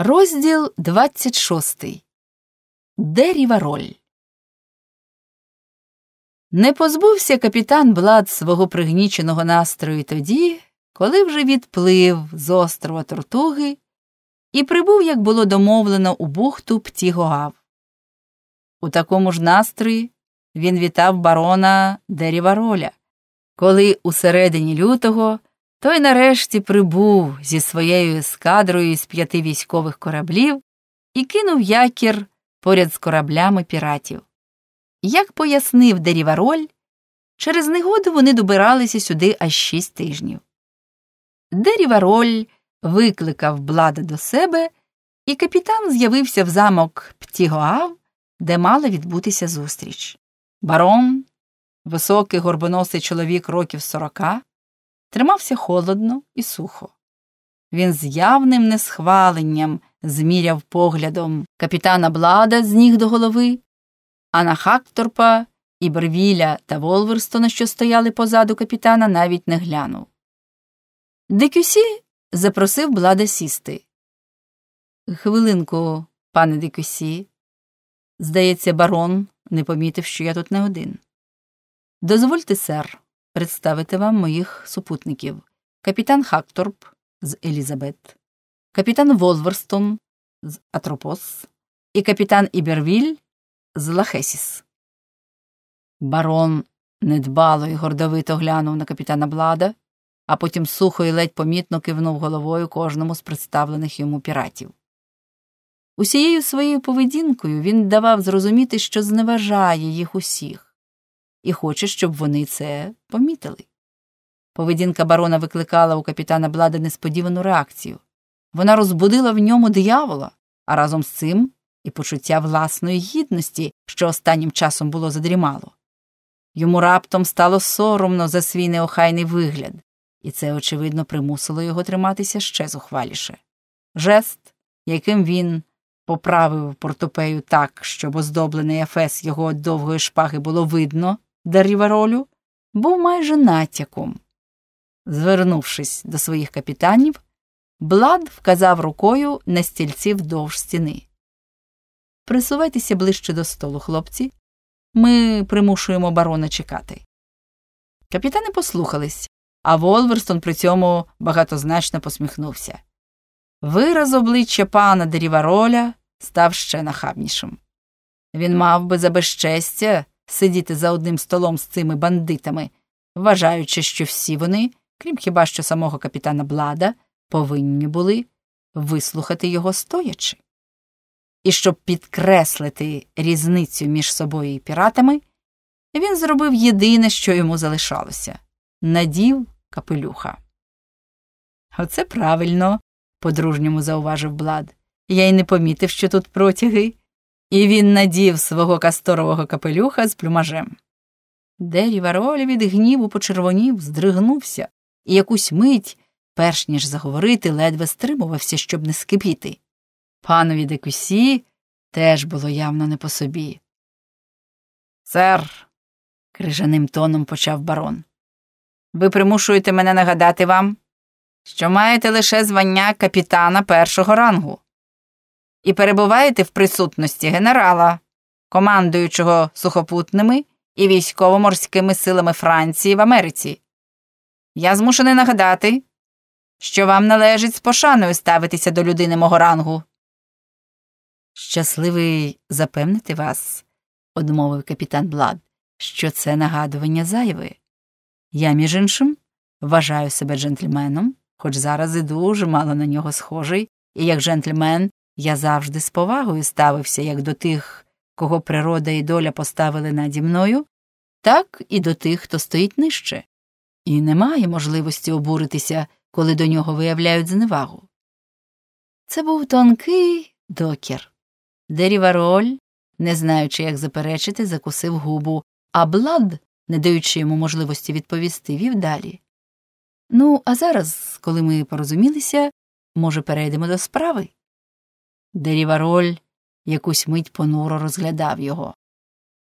Розділ 26. Дерівароль. Не позбувся капітан Блад свого пригніченого настрою тоді, коли вже відплив з острова Тортуги і прибув, як було домовлено, у бухту Птігоав. У такому ж настрої він вітав барона Дерівароля, коли у середині лютого той нарешті прибув зі своєю ескадрою з п'яти військових кораблів і кинув якір поряд з кораблями піратів. Як пояснив Дерівароль, через негоду вони добиралися сюди аж шість тижнів. Дерівароль викликав Блада до себе, і капітан з'явився в замок Птігоав, де мала відбутися зустріч. Барон, високий горбоносий чоловік років сорока, тримався холодно і сухо. Він з явним несхваленням зміряв поглядом капітана Блада з ніг до голови, а на Хакторпа, Ібервіля та Волверстона, що стояли позаду капітана, навіть не глянув. Декюсі запросив Блада сісти. Хвилинку, пане Декюсі. Здається, барон не помітив, що я тут не один. Дозвольте, сер, представити вам моїх супутників капітан Хакторп з Елізабет, капітан Волверстон з Атропос і капітан Ібервіль з Лахесіс. Барон недбало і гордовито глянув на капітана Блада, а потім сухо і ледь помітно кивнув головою кожному з представлених йому піратів. Усією своєю поведінкою він давав зрозуміти, що зневажає їх усіх і хоче, щоб вони це помітили. Поведінка барона викликала у капітана Блада несподівану реакцію. Вона розбудила в ньому диявола, а разом з цим і почуття власної гідності, що останнім часом було задрімало. Йому раптом стало соромно за свій неохайний вигляд, і це, очевидно, примусило його триматися ще зухваліше. Жест, яким він поправив портопею так, щоб оздоблений ефес його довгої шпаги було видно, Даріваролю був майже натяком. Звернувшись до своїх капітанів, Блад вказав рукою на стільці вдовж стіни. Присувайтеся ближче до столу, хлопці. Ми примушуємо барона чекати. Капітани послухались, а Волверстон при цьому багатозначно посміхнувся. Вираз обличчя пана Дерівароля став ще нахабнішим. Він мав би за безчестя сидіти за одним столом з цими бандитами, вважаючи, що всі вони, крім хіба що самого капітана Блада, повинні були вислухати його стоячи. І щоб підкреслити різницю між собою і піратами, він зробив єдине, що йому залишалося надів капелюха. Оце правильно, по дружньому зауважив Блад. Я й не помітив, що тут протяги і він надів свого касторового капелюха з плюмажем. Дері Варолі від гніву почервонів, здригнувся, і якусь мить, перш ніж заговорити, ледве стримувався, щоб не скипіти. Панові декусі теж було явно не по собі. Сер, крижаним тоном почав барон, ви примушуєте мене нагадати вам, що маєте лише звання капітана першого рангу і перебуваєте в присутності генерала, командуючого сухопутними і військово-морськими силами Франції в Америці. Я змушений нагадати, що вам належить з пошаною ставитися до людини мого рангу. Щасливий запевнити вас, одмовив капітан Блад, що це нагадування зайве. Я, між іншим, вважаю себе джентльменом, хоч зараз і дуже мало на нього схожий, і як джентльмен я завжди з повагою ставився як до тих, кого природа і доля поставили наді мною, так і до тих, хто стоїть нижче, і немає можливості обуритися, коли до нього виявляють зневагу. Це був тонкий докір. Дерівароль, не знаючи, як заперечити, закусив губу, а Блад, не даючи йому можливості відповісти, вів далі. Ну, а зараз, коли ми порозумілися, може, перейдемо до справи. Дерівароль якусь мить понуро розглядав його.